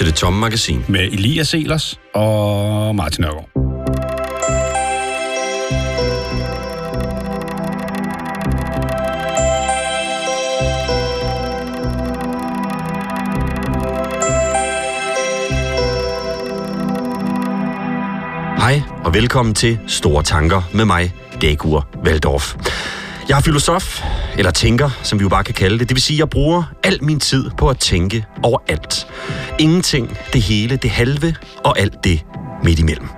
til det tomme magasin. med Elias Selers og Martin Nørgaard. Hej og velkommen til Store Tanker med mig, Dagur Valdorf. Jeg er filosof, eller tænker, som vi jo bare kan kalde det. Det vil sige, at jeg bruger al min tid på at tænke over alt. Ingenting, det hele, det halve og alt det midt imellem.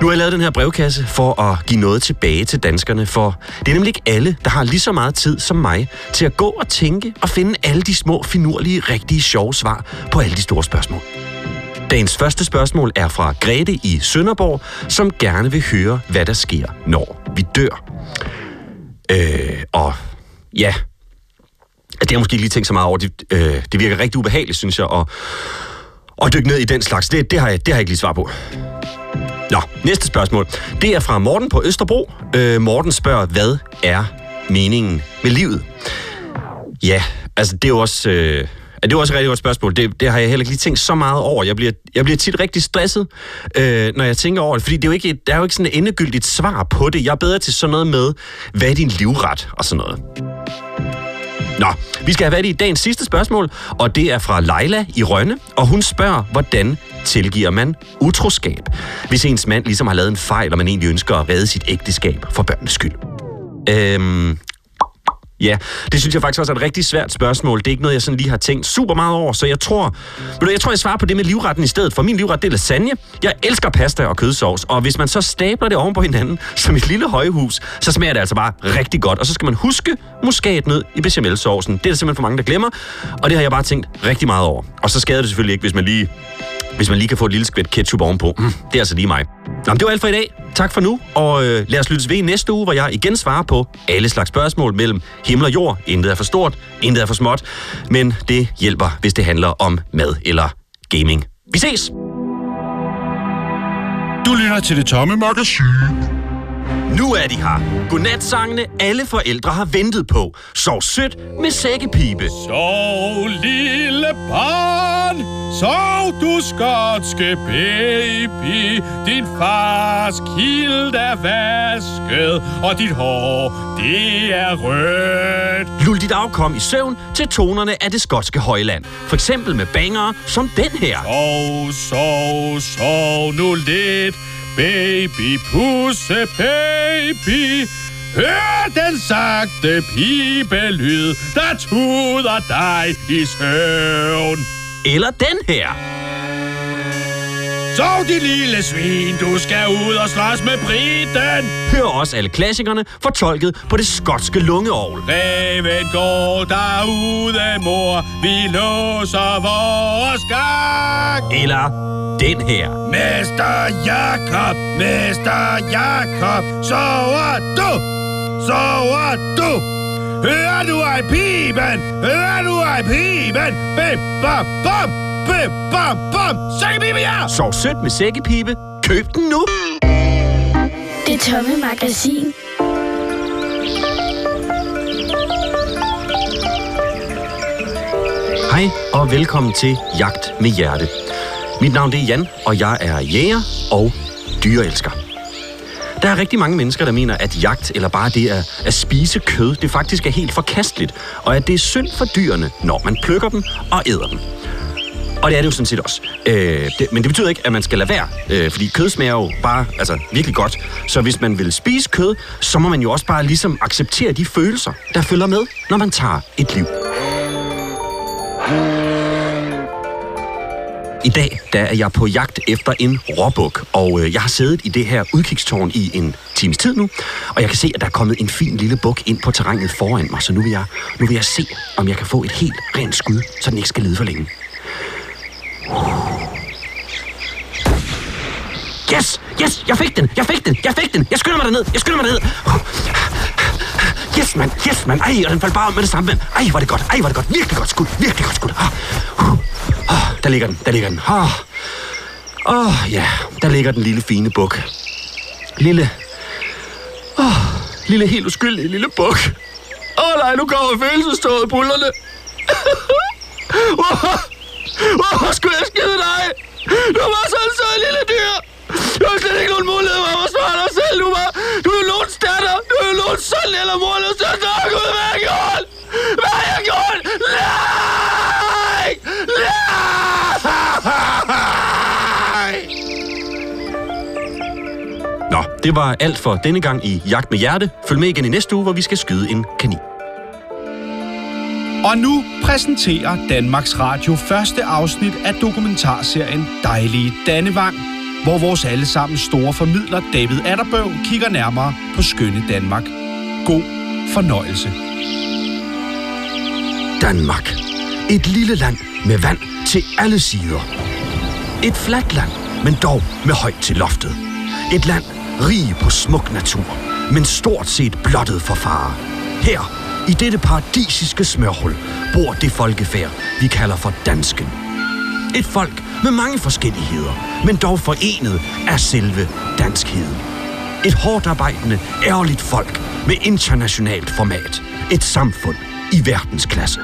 Nu har jeg lavet den her brevkasse for at give noget tilbage til danskerne, for det er nemlig ikke alle, der har lige så meget tid som mig til at gå og tænke og finde alle de små, finurlige, rigtige, sjove svar på alle de store spørgsmål. Dagens første spørgsmål er fra Grete i Sønderborg, som gerne vil høre, hvad der sker, når vi dør. Øh, og ja, det har jeg måske ikke lige tænkt så meget over. Det, øh, det virker rigtig ubehageligt, synes jeg, at, at dykke ned i den slags. Det, det, har jeg, det har jeg ikke lige svar på. Nå, næste spørgsmål. Det er fra Morten på Østerbro. Øh, Morten spørger, hvad er meningen med livet? Ja, altså det er jo også... Øh, det er jo også et rigtig godt spørgsmål. Det, det har jeg heller ikke lige tænkt så meget over. Jeg bliver, jeg bliver tit rigtig stresset, øh, når jeg tænker over det, fordi det er jo ikke, der er jo ikke sådan et endegyldigt svar på det. Jeg er bedre til sådan noget med, hvad er din livret og sådan noget. Nå, vi skal have været i dagens sidste spørgsmål, og det er fra Leila i Rønne, og hun spørger, hvordan tilgiver man utroskab, hvis ens mand ligesom har lavet en fejl, og man egentlig ønsker at redde sit ægteskab for børnenes skyld. Øhm, Ja, det synes jeg faktisk også er et rigtig svært spørgsmål. Det er ikke noget, jeg sådan lige har tænkt super meget over, så jeg tror, ved du, jeg tror, jeg svarer på det med livretten i stedet. For min livret, det er lasagne. Jeg elsker pasta og kødsovs, og hvis man så stabler det oven på hinanden, som et lille højhus, så smager det altså bare rigtig godt. Og så skal man huske muskatnød i bechamelsaucen. Det er der simpelthen for mange, der glemmer, og det har jeg bare tænkt rigtig meget over. Og så skader det selvfølgelig ikke, hvis man lige hvis man lige kan få et lille skvæt ketchup ovenpå. Mm, det er altså lige mig. Nå, men det var alt for i dag. Tak for nu, og øh, lad os lyttes ved næste uge, hvor jeg igen svarer på alle slags spørgsmål mellem himmel og jord. Intet er for stort, intet er for småt, men det hjælper, hvis det handler om mad eller gaming. Vi ses! Du lytter til det tomme magasin. Nu er de her. Godnatsangene alle forældre har ventet på. Sov sødt med sækkepibe. Sov, lille barn, sov du skotske baby. Din fars kilt er vasket, og dit hår, det er rødt. Lul dit afkom i søvn til tonerne af det skotske højland. For eksempel med bangere som den her. Sov, sov, sov nu lidt, baby, pusse, baby. Hør den sagte pibelyd, der tuder dig i søvn. Eller den her. Sov, dit lille svin, du skal ud og slås med briten. Hør også alle klassikerne fortolket på det skotske lungeovl. Reven går derude, mor, vi låser vores gang. Eller den her. Mester Jakob, Mester Jakob, sover du? Sover du? Hører du ej piben? Hører du ej piben? Bim, bam, bam, bim, bam, bam. Sækkepibe, ja! Sov sødt med sækkepibe. Køb den nu. Det tomme magasin. Hej og velkommen til Jagt med Hjerte. Mit navn det er Jan, og jeg er jæger og dyreelsker. Der er rigtig mange mennesker, der mener, at jagt eller bare det at, at spise kød, det faktisk er helt forkasteligt, og at det er synd for dyrene, når man plukker dem og æder dem. Og det er det jo sådan set også. Øh, det, men det betyder ikke, at man skal lade være, øh, fordi kød smager jo bare altså, virkelig godt. Så hvis man vil spise kød, så må man jo også bare ligesom acceptere de følelser, der følger med, når man tager et liv. I dag der er jeg på jagt efter en råbuk, og øh, jeg har siddet i det her udkigstårn i en times tid nu, og jeg kan se, at der er kommet en fin lille buk ind på terrænet foran mig, så nu vil jeg, nu vil jeg se, om jeg kan få et helt rent skud, så den ikke skal lide for længe. Yes! Yes! Jeg fik den! Jeg fik den! Jeg fik den! Jeg skynder mig derned! Jeg skynder mig derned! Yes, mand! Yes, mand! Ej, og den faldt bare om med det samme, mand! Ej, hvor er det godt! Ej, hvor er det godt! Virkelig godt skud! Virkelig godt skud! Ah, uh, ah, der ligger den! Der ligger den! Åh, ah. oh, ja, der ligger den lille fine buk. Lille... Åh, oh, lille helt uskyldig lille buk. Åh oh, nej, nu kommer følelsestoget i bullerne. Hvorfor skulle jeg skide dig? Du var sådan så en lille dyr. Du har slet ikke nogen mulighed for at forsvare dig selv. Du var, du er jo nogens datter. Du er jo nogens søn eller mor eller søster. Gud, hvad har jeg gjort? Hvad har jeg gjort? Nej! Nej! Nå, det var alt for denne gang i Jagt med Hjerte. Følg med igen i næste uge, hvor vi skal skyde en kanin. Og nu præsenterer Danmarks Radio første afsnit af dokumentarserien Dejlige Dannevang, hvor vores allesammen store formidler David Atterbøv kigger nærmere på skønne Danmark. God fornøjelse. Danmark. Et lille land med vand til alle sider. Et fladt land, men dog med højt til loftet. Et land rig på smuk natur, men stort set blottet for fare. Her, i dette paradisiske smørhul, bor det folkefærd, vi kalder for dansken. Et folk med mange forskelligheder, men dog forenet af selve danskheden. Et hårdt arbejdende, ærligt folk med internationalt format. Et samfund i verdensklasse.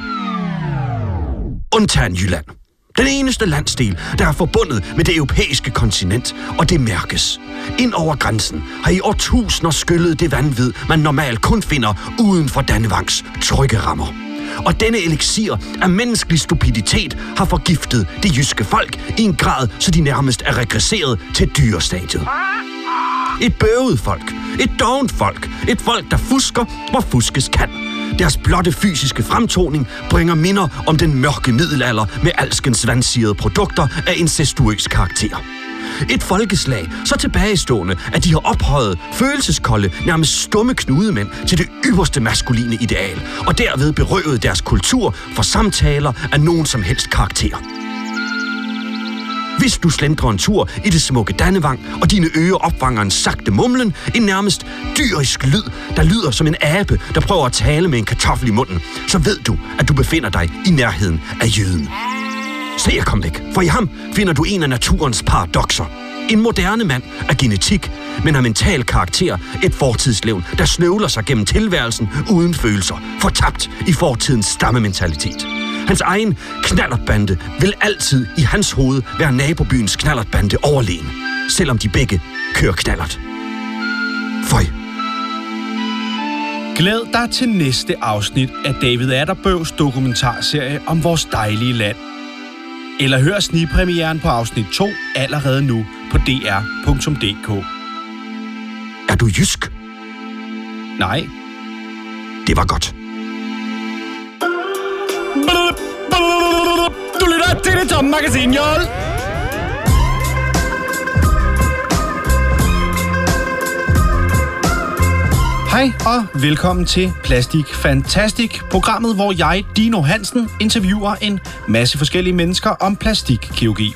Undtagen Jylland. Den eneste landsdel, der er forbundet med det europæiske kontinent, og det mærkes. Ind over grænsen har i årtusinder skyllet det vanvid, man normalt kun finder uden for Dannevangs trygge rammer. Og denne elixir af menneskelig stupiditet har forgiftet det jyske folk i en grad, så de nærmest er regresseret til dyrestadiet. Et bøvet folk. Et dovent folk. Et folk, der fusker, hvor fuskes kan. Deres blotte fysiske fremtoning bringer minder om den mørke middelalder med alskens vandsirede produkter af incestuøs karakter. Et folkeslag så tilbagestående, at de har ophøjet følelseskolde, nærmest stumme knudemænd til det ypperste maskuline ideal, og derved berøvet deres kultur for samtaler af nogen som helst karakter. Hvis du slendrer en tur i det smukke Dannevang, og dine ører opfanger en sagte mumlen, en nærmest dyrisk lyd, der lyder som en abe, der prøver at tale med en kartoffel i munden, så ved du, at du befinder dig i nærheden af jøden. Se at komme væk, for i ham finder du en af naturens paradoxer. En moderne mand af genetik, men af mental karakter et fortidslevn, der snøvler sig gennem tilværelsen uden følelser, fortabt i fortidens stammementalitet. Hans egen knallertbande vil altid i hans hoved være nabobyens knallertbande overlegen, selvom de begge kører knallert. Føj. Glæd dig til næste afsnit af David Atterbøvs dokumentarserie om vores dejlige land. Eller hør snigpremieren på afsnit 2 allerede nu på dr.dk. Er du jysk? Nej, Det var godt. Til det tomme magasin, Jol! Hej og velkommen til Plastik Fantastic, programmet, hvor jeg, Dino Hansen, interviewer en masse forskellige mennesker om plastikkirurgi.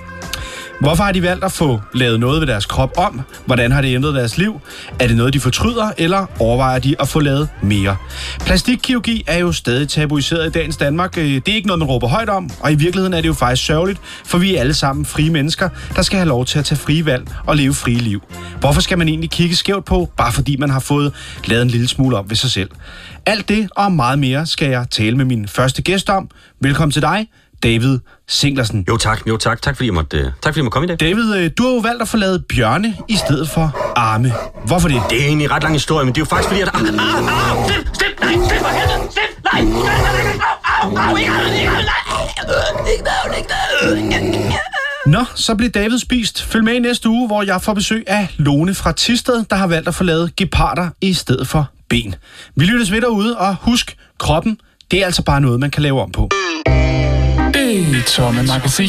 Hvorfor har de valgt at få lavet noget ved deres krop om? Hvordan har det ændret deres liv? Er det noget, de fortryder, eller overvejer de at få lavet mere? Plastikkirurgi er jo stadig tabuiseret i dagens Danmark. Øh, det er ikke noget, man råber højt om, og i virkeligheden er det jo faktisk sørgeligt, for vi er alle sammen frie mennesker, der skal have lov til at tage frie valg og leve frie liv. Hvorfor skal man egentlig kigge skævt på, bare fordi man har fået lavet en lille smule op ved sig selv? Alt det og meget mere skal jeg tale med min første gæst om. Velkommen til dig, David Singlersen. Jo tak, jo tak. Tak fordi jeg måtte, øh, tak fordi jeg måtte komme i dag. David, øh, du har jo valgt at lavet bjørne i stedet for arme. Hvorfor det? Det er egentlig en ret lang historie, men det er jo faktisk fordi, at... Ah, ah, ah, stip, stip, nej, stip for helvede, stip, nej, nej, nej, nej, nej. Nå, så bliver David spist. Følg med i næste uge, hvor jeg får besøg af Lone fra Tisted, der har valgt at lavet geparder i stedet for ben. Vi lyttes ved derude, og husk, kroppen, det er altså bare noget, man kan lave om på. Det tomme magasin.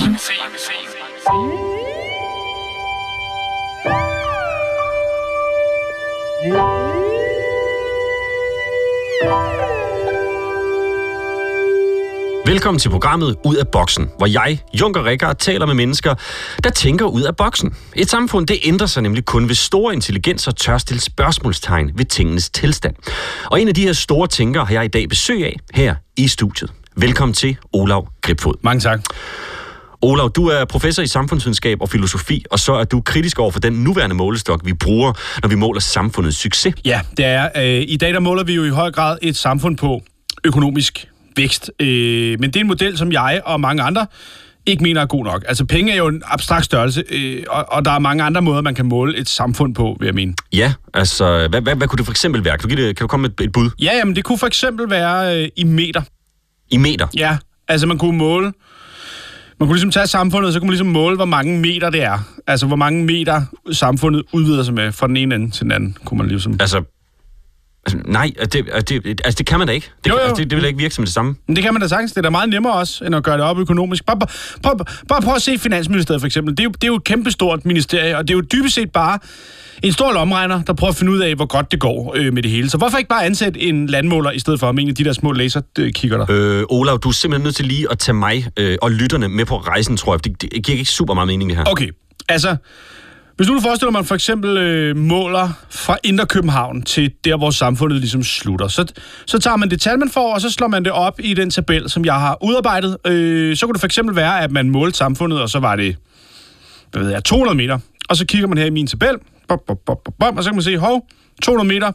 Velkommen til programmet Ud af Boksen, hvor jeg, Junker Rikker, taler med mennesker, der tænker ud af boksen. Et samfund, det ændrer sig nemlig kun ved store intelligenser tør stille spørgsmålstegn ved tingenes tilstand. Og en af de her store tænkere har jeg i dag besøg af her i studiet. Velkommen til Olav Gribfod. Mange tak. Olav, du er professor i samfundsvidenskab og filosofi, og så er du kritisk over for den nuværende målestok, vi bruger, når vi måler samfundets succes. Ja, det er. Øh, I dag der måler vi jo i høj grad et samfund på økonomisk vækst. Øh, men det er en model, som jeg og mange andre ikke mener er god nok. Altså penge er jo en abstrakt størrelse, øh, og, og der er mange andre måder, man kan måle et samfund på, vil jeg mene. Ja, altså, hvad, hvad, hvad kunne det for eksempel være? Kan du, give det, kan du komme med et, et bud? Ja, jamen det kunne for eksempel være øh, i meter. I meter? Ja, altså man kunne måle... Man kunne ligesom tage samfundet, så kunne man ligesom måle, hvor mange meter det er. Altså, hvor mange meter samfundet udvider sig med fra den ene ende til den anden, kunne man ligesom... Altså, altså nej, det, det, altså, det kan man da ikke. Det, Jo, jo. Altså, det, det vil da ikke virke som det samme. Men det kan man da sagtens. Det er da meget nemmere også, end at gøre det op økonomisk. Bare, bare, prøv, bare prøv at se Finansministeriet for eksempel. Det er, jo, det er jo et kæmpestort ministerie, og det er jo dybest set bare en stor lomregner, der prøver at finde ud af, hvor godt det går øh, med det hele. Så hvorfor ikke bare ansætte en landmåler, i stedet for en af de der små laserkigger der? Øh, Olav, du er simpelthen nødt til lige at tage mig øh, og lytterne med på rejsen, tror jeg. Det, det giver ikke super meget mening, det her. Okay, altså... Hvis nu forestiller mig, at man for eksempel øh, måler fra Indre København til der, hvor samfundet ligesom slutter, så, så tager man det tal, man får, og så slår man det op i den tabel, som jeg har udarbejdet. Øh, så kunne det for eksempel være, at man målte samfundet, og så var det hvad ved jeg, 200 meter. Og så kigger man her i min tabel, bop, bop, bop, bop, og så kan man se, hov, 200 meter,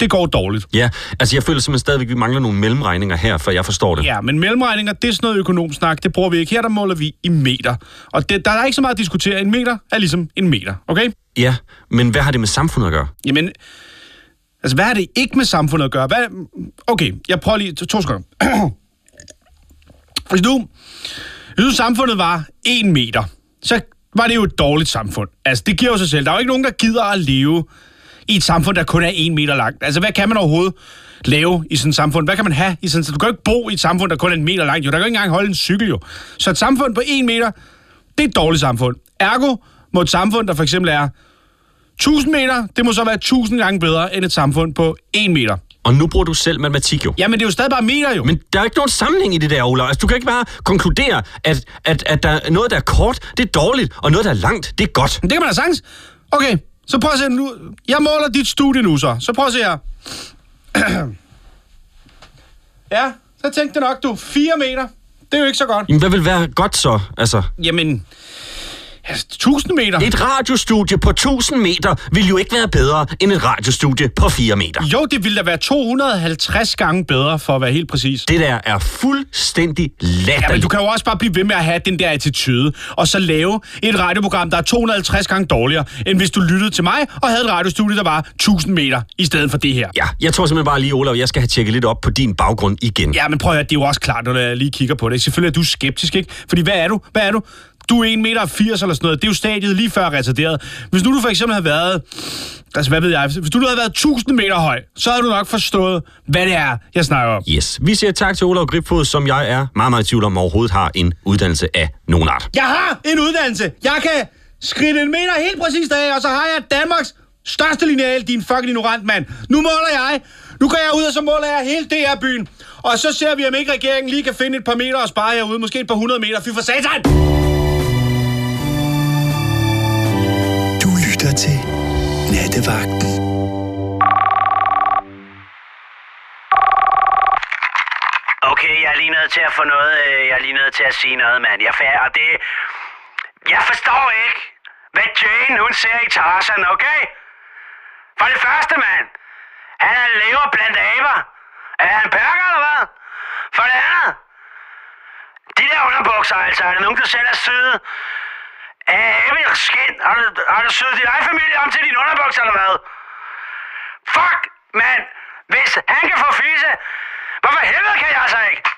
det går dårligt. Ja, altså jeg føler simpelthen stadigvæk, at vi mangler nogle mellemregninger her, for jeg forstår det. Ja, men mellemregninger, det er sådan noget økonomsnak, det bruger vi ikke. Her der måler vi i meter. Og det, der er ikke så meget at diskutere. En meter er ligesom en meter, okay? ja, men hvad har det med samfundet at gøre? Jamen, altså hvad har det ikke med samfundet at gøre? Hvad, okay, jeg prøver lige to, to sekunder. Hvis nu, hvis nu samfundet var en meter, så var det jo et dårligt samfund. Altså, det giver jo sig selv. Der er jo ikke nogen, der gider at leve i et samfund, der kun er en meter langt. Altså, hvad kan man overhovedet lave i sådan et samfund? Hvad kan man have i sådan Du kan jo ikke bo i et samfund, der kun er en meter langt. Jo, der kan jo ikke engang holde en cykel, jo. Så et samfund på en meter, det er et dårligt samfund. Ergo må et samfund, der for eksempel er 1000 meter, det må så være 1000 gange bedre end et samfund på 1 meter. Og nu bruger du selv matematik jo. Jamen, det er jo stadig bare meter, jo. Men... Men der er ikke nogen sammenhæng i det der, Olav. Altså, du kan ikke bare konkludere, at, at, at der er noget, der er kort, det er dårligt, og noget, der er langt, det er godt. Det kan man da sagtens. Okay, så prøv at se nu. Jeg måler dit studie nu, så. Så prøv at se her. ja, så tænkte nok, du. 4 meter. Det er jo ikke så godt. Jamen, hvad vil være godt så? Altså, Jamen, altså, 1000 meter. et radiostudie på 1000 meter vil jo ikke være bedre end et radiostudie på 4 meter. Jo, det ville da være 250 gange bedre, for at være helt præcis. Det der er fuldstændig Ja, men latterligt. du kan jo også bare blive ved med at have den der attitude, og så lave et radioprogram, der er 250 gange dårligere, end hvis du lyttede til mig og havde et radiostudie, der var 1000 meter i stedet for det her. Ja, jeg tror simpelthen bare lige, Olav, jeg skal have tjekket lidt op på din baggrund igen. Ja, men prøv at høre, det er jo også klart, når jeg lige kigger på det. Selvfølgelig er du skeptisk, ikke? Fordi hvad er du? Hvad er du? Du er 1,80 meter eller sådan noget. Det er jo stadiet lige før retarderet. Hvis nu du for eksempel havde været... Altså, hvad ved jeg? Hvis du havde været 1000 meter høj, så havde du nok forstået, hvad det er, jeg snakker om. Yes. Vi siger tak til Olav Gripfod, som jeg er meget, meget i tvivl om, overhovedet har en uddannelse af nogen art. Jeg har en uddannelse. Jeg kan skridte en meter helt præcist af, og så har jeg Danmarks største lineal, din fucking ignorant mand. Nu måler jeg. Nu går jeg ud, og så måler jeg hele DR-byen. Og så ser vi, om ikke regeringen lige kan finde et par meter og spare herude. Måske et par hundrede meter. Fy for satan! Lytter til Nattevagten. Okay, jeg er lige nødt til at få noget, øh, jeg er lige nødt til at sige noget, mand. Jeg færdig, og det... Jeg forstår ikke, hvad Jane, hun ser i Tarzan, okay? For det første, mand. Han er lever blandt aber. Er han perker, eller hvad? For det andet. De der underbukser, altså, er der nogen, der selv er syde? Øh, Af skin. Har du, har du søget din egen familie om til din underbukser, eller hvad? Fuck, mand. Hvis han kan få fisse, hvorfor helvede kan jeg så ikke?